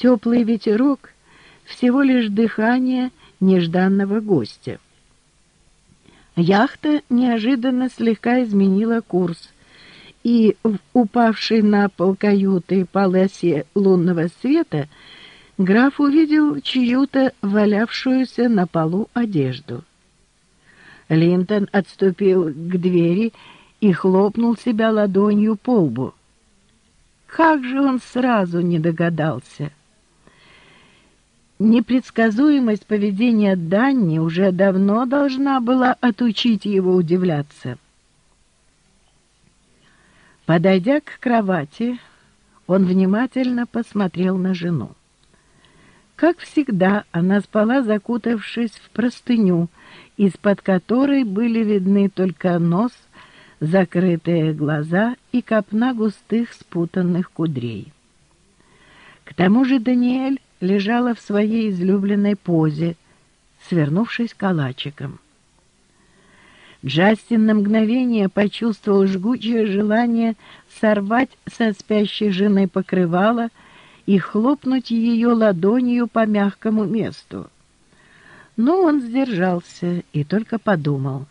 Теплый ветерок — всего лишь дыхание нежданного гостя. Яхта неожиданно слегка изменила курс, и в упавшей на пол каюты полосе лунного света граф увидел чью-то валявшуюся на полу одежду. Линтон отступил к двери и хлопнул себя ладонью по лбу. Как же он сразу не догадался! Непредсказуемость поведения Данни уже давно должна была отучить его удивляться. Подойдя к кровати, он внимательно посмотрел на жену. Как всегда, она спала, закутавшись в простыню, из-под которой были видны только нос, закрытые глаза и копна густых спутанных кудрей. К тому же Даниэль лежала в своей излюбленной позе, свернувшись калачиком. Джастин на мгновение почувствовал жгучее желание сорвать со спящей жены покрывало и хлопнуть ее ладонью по мягкому месту. Но он сдержался и только подумал,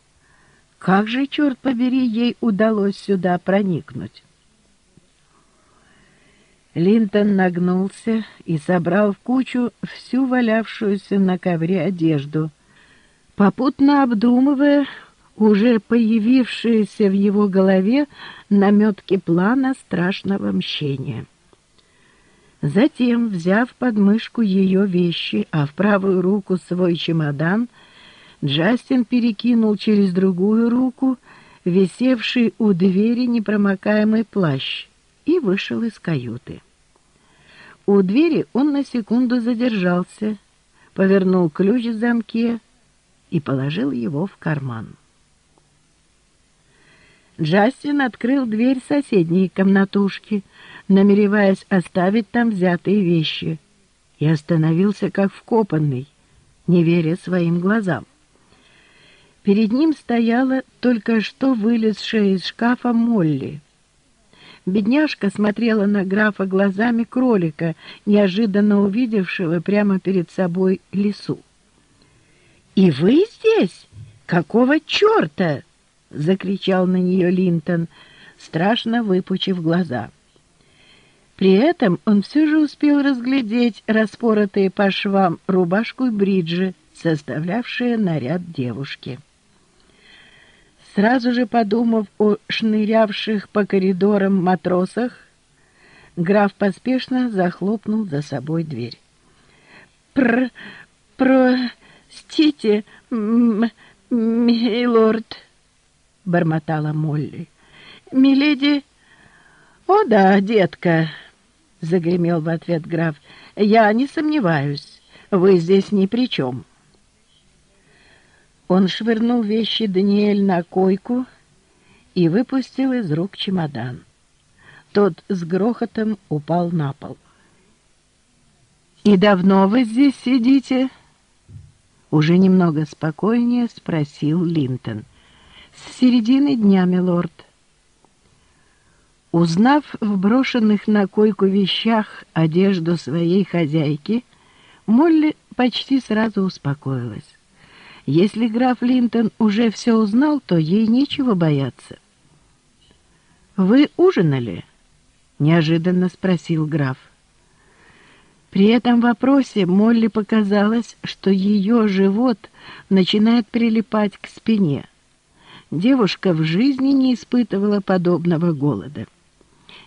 как же, черт побери, ей удалось сюда проникнуть. Линтон нагнулся и собрал в кучу всю валявшуюся на ковре одежду, попутно обдумывая уже появившиеся в его голове наметки плана страшного мщения. Затем, взяв под мышку ее вещи, а в правую руку свой чемодан, Джастин перекинул через другую руку висевший у двери непромокаемый плащ и вышел из каюты. У двери он на секунду задержался, повернул ключ в замке и положил его в карман. Джастин открыл дверь соседней комнатушки, намереваясь оставить там взятые вещи, и остановился как вкопанный, не веря своим глазам. Перед ним стояла только что вылезшая из шкафа Молли — Бедняжка смотрела на графа глазами кролика, неожиданно увидевшего прямо перед собой лису. «И вы здесь? Какого черта?» — закричал на нее Линтон, страшно выпучив глаза. При этом он все же успел разглядеть распоротые по швам рубашку и бриджи, составлявшие наряд девушки. Сразу же подумав о шнырявших по коридорам матросах, граф поспешно захлопнул за собой дверь. «Пр... простите, милорд», — бормотала Молли. «Миледи...» «О да, детка», — загремел в ответ граф, — «я не сомневаюсь, вы здесь ни при чем». Он швырнул вещи Даниэль на койку и выпустил из рук чемодан. Тот с грохотом упал на пол. «И давно вы здесь сидите?» Уже немного спокойнее спросил Линтон. «С середины дня, милорд». Узнав в брошенных на койку вещах одежду своей хозяйки, Молли почти сразу успокоилась. Если граф Линтон уже все узнал, то ей нечего бояться. «Вы ужинали?» — неожиданно спросил граф. При этом вопросе Молли показалось, что ее живот начинает прилипать к спине. Девушка в жизни не испытывала подобного голода.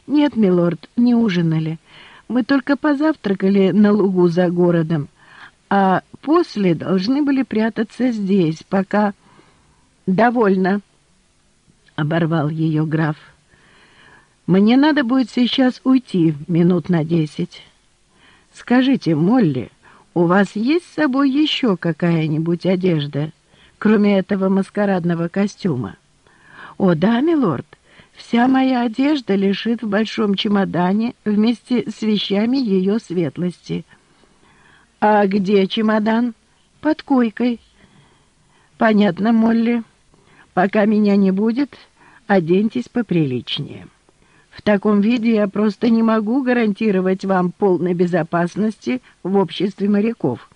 «Нет, милорд, не ужинали. Мы только позавтракали на лугу за городом, а после должны были прятаться здесь, пока... «Довольно», — оборвал ее граф. «Мне надо будет сейчас уйти минут на десять. Скажите, Молли, у вас есть с собой еще какая-нибудь одежда, кроме этого маскарадного костюма?» «О, да, милорд, вся моя одежда лежит в большом чемодане вместе с вещами ее светлости». «А где чемодан?» «Под койкой». «Понятно, Молли. Пока меня не будет, оденьтесь поприличнее. В таком виде я просто не могу гарантировать вам полной безопасности в обществе моряков.